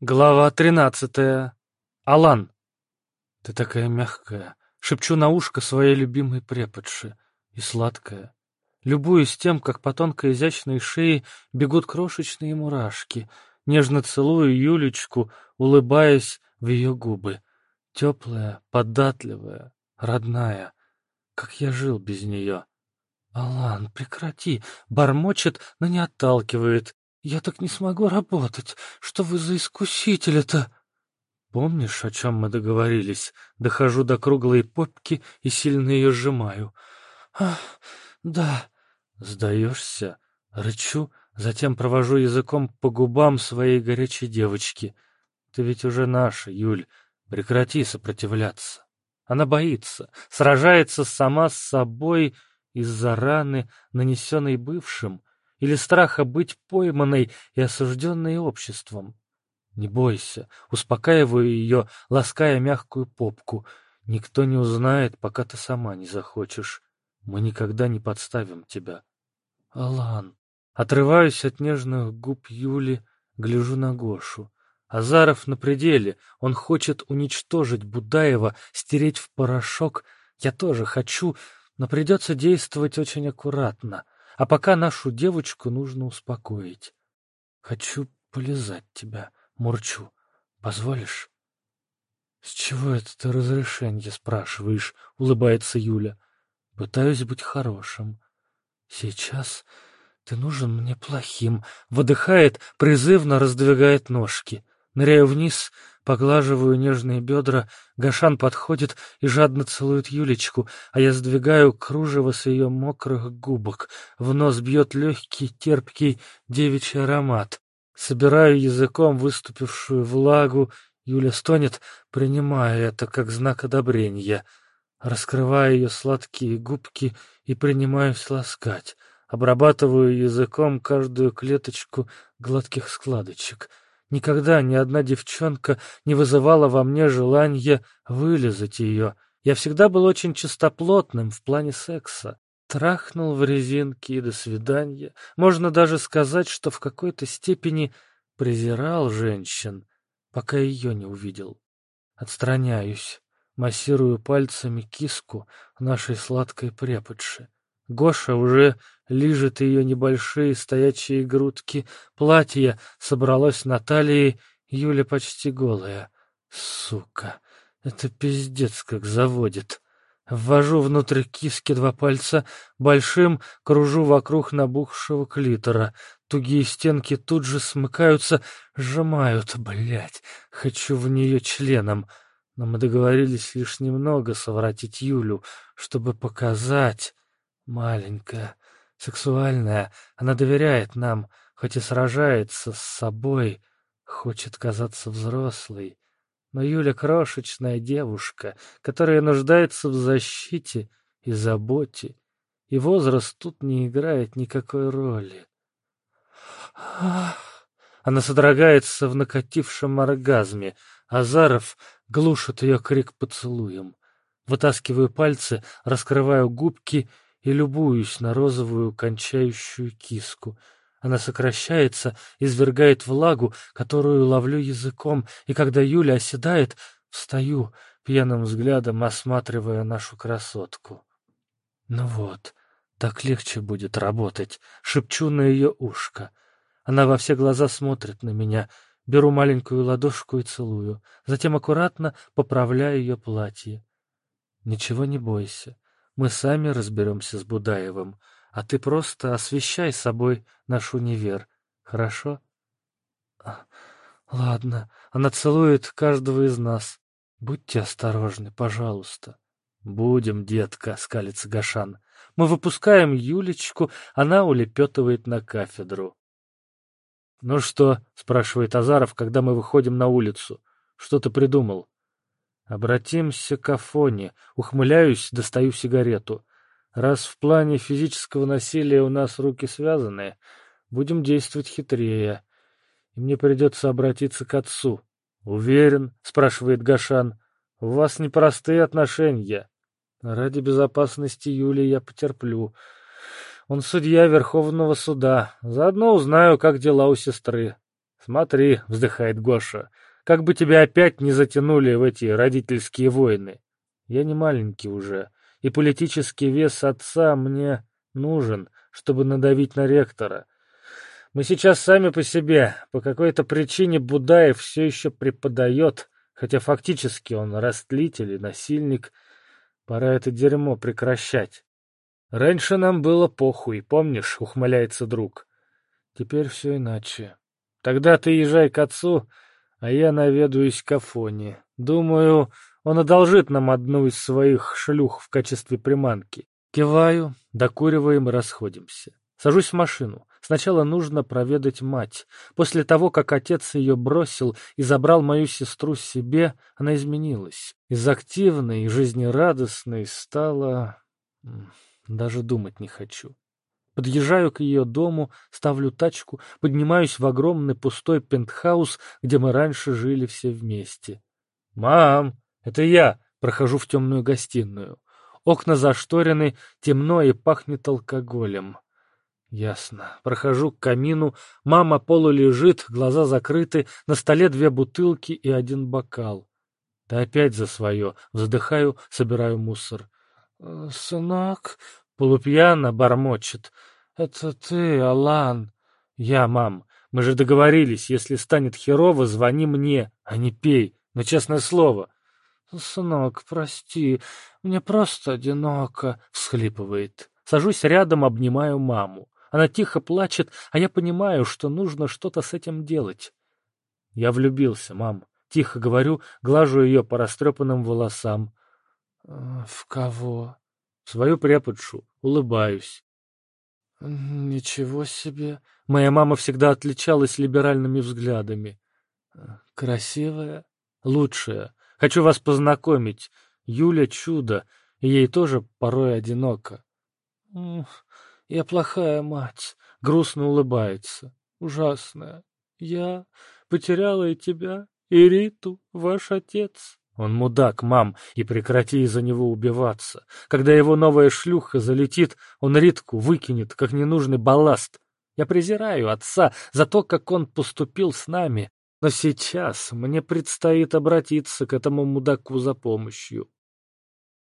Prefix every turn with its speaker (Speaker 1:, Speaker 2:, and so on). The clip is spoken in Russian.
Speaker 1: Глава тринадцатая. Алан. Ты такая мягкая, шепчу на ушко своей любимой преподши, и сладкая. Любуюсь тем, как по тонкой изящной шее бегут крошечные мурашки, нежно целую Юлечку, улыбаясь в ее губы. Теплая, податливая, родная. Как я жил без нее. Алан, прекрати, бормочет, но не отталкивает. Я так не смогу работать. Что вы за искуситель-то? Помнишь, о чем мы договорились? Дохожу до круглой попки и сильно ее сжимаю. Ах, да. Сдаешься? Рычу, затем провожу языком по губам своей горячей девочки. Ты ведь уже наша, Юль. Прекрати сопротивляться. Она боится, сражается сама с собой из-за раны, нанесенной бывшим, или страха быть пойманной и осужденной обществом. Не бойся, успокаиваю ее, лаская мягкую попку. Никто не узнает, пока ты сама не захочешь. Мы никогда не подставим тебя. Алан. Отрываюсь от нежных губ Юли, гляжу на Гошу. Азаров на пределе, он хочет уничтожить Будаева, стереть в порошок. Я тоже хочу, но придется действовать очень аккуратно. А пока нашу девочку нужно успокоить. Хочу полизать тебя, мурчу. Позволишь? С чего это ты разрешение спрашиваешь? Улыбается Юля. Пытаюсь быть хорошим. Сейчас ты нужен мне плохим. Выдыхает, призывно раздвигает ножки. Ныряю вниз, Поглаживаю нежные бедра, Гашан подходит и жадно целует Юлечку, а я сдвигаю кружево с ее мокрых губок. В нос бьет легкий, терпкий девичий аромат. Собираю языком выступившую влагу. Юля стонет, принимая это как знак одобрения. Раскрываю ее сладкие губки и принимаюсь ласкать. Обрабатываю языком каждую клеточку гладких складочек — Никогда ни одна девчонка не вызывала во мне желания вылезать ее. Я всегда был очень чистоплотным в плане секса. Трахнул в резинке и до свидания. Можно даже сказать, что в какой-то степени презирал женщин, пока ее не увидел. Отстраняюсь, массирую пальцами киску нашей сладкой преподши. Гоша уже лижет ее небольшие стоячие грудки. Платье собралось на талии, Юля почти голая. Сука, это пиздец как заводит. Ввожу внутрь киски два пальца, большим кружу вокруг набухшего клитора. Тугие стенки тут же смыкаются, сжимают. Блять, хочу в нее членом. Но мы договорились лишь немного совратить Юлю, чтобы показать... Маленькая, сексуальная, она доверяет нам, хоть и сражается с собой, хочет казаться взрослой. Но Юля крошечная девушка, которая нуждается в защите и заботе, и возраст тут не играет никакой роли. Ах! Она содрогается в накатившем оргазме. Азаров глушит ее крик поцелуем. Вытаскиваю пальцы, раскрываю губки и любуюсь на розовую кончающую киску. Она сокращается, извергает влагу, которую ловлю языком, и когда Юля оседает, встаю, пьяным взглядом осматривая нашу красотку. Ну вот, так легче будет работать, шепчу на ее ушко. Она во все глаза смотрит на меня, беру маленькую ладошку и целую, затем аккуратно поправляю ее платье. Ничего не бойся, мы сами разберемся с Будаевым, а ты просто освещай собой наш универ, хорошо? А, ладно, она целует каждого из нас. Будьте осторожны, пожалуйста. Будем, детка, скалится Гашан. Мы выпускаем Юлечку, она улепетывает на кафедру. «Ну что?» — спрашивает Азаров, когда мы выходим на улицу. «Что ты придумал?» Обратимся к Афоне. Ухмыляюсь, достаю сигарету. Раз в плане физического насилия у нас руки связаны, будем действовать хитрее. И мне придется обратиться к отцу. «Уверен?» — спрашивает Гашан. «У вас непростые отношения. Ради безопасности Юли я потерплю. Он судья Верховного суда. Заодно узнаю, как дела у сестры. Смотри, вздыхает Гоша, как бы тебя опять не затянули в эти родительские войны. Я не маленький уже, и политический вес отца мне нужен, чтобы надавить на ректора. Мы сейчас сами по себе. По какой-то причине Будаев все еще преподает, хотя фактически он растлитель и насильник. Пора это дерьмо прекращать. Раньше нам было похуй, помнишь, ухмыляется друг. Теперь все иначе. Тогда ты езжай к отцу, а я наведаюсь к Афоне. Думаю, он одолжит нам одну из своих шлюх в качестве приманки. Киваю, докуриваем и расходимся. Сажусь в машину. Сначала нужно проведать мать. После того, как отец ее бросил и забрал мою сестру себе, она изменилась. Из активной и жизнерадостной стала... Даже думать не хочу. Подъезжаю к ее дому, ставлю тачку, поднимаюсь в огромный пустой пентхаус, где мы раньше жили все вместе. «Мам, это я!» Прохожу в темную гостиную. Окна зашторены, темно и пахнет алкоголем. Ясно. Прохожу к камину. Мама полулежит, глаза закрыты, на столе две бутылки и один бокал. Ты опять за свое. Вздыхаю, собираю мусор. «Э, «Сынок...» — полупьяно бормочет. «Это ты, Алан?» «Я, мам. Мы же договорились, если станет херово, звони мне, а не пей. Но честное слово». «Сынок, прости, мне просто одиноко», — всхлипывает. Сажусь рядом, обнимаю маму. Она тихо плачет, а я понимаю, что нужно что-то с этим делать. Я влюбился, мам. Тихо говорю, глажу ее по растрепанным волосам. «Э, «В кого?» «В свою преподшу. Улыбаюсь». «Ничего себе!» Моя мама всегда отличалась либеральными взглядами. «Красивая?» «Лучшая. Хочу вас познакомить. Юля — чудо, и ей тоже порой одиноко». Я плохая мать, грустно улыбается. Ужасная. Я потеряла и тебя, и Риту, ваш отец. Он мудак, мам, и прекрати из-за него убиваться. Когда его новая шлюха залетит, он Ритку выкинет, как ненужный балласт. Я презираю отца за то, как он поступил с нами, но сейчас мне предстоит обратиться к этому мудаку за помощью.